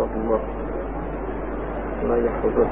رحمه لا يحفظه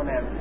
انہیں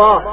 الله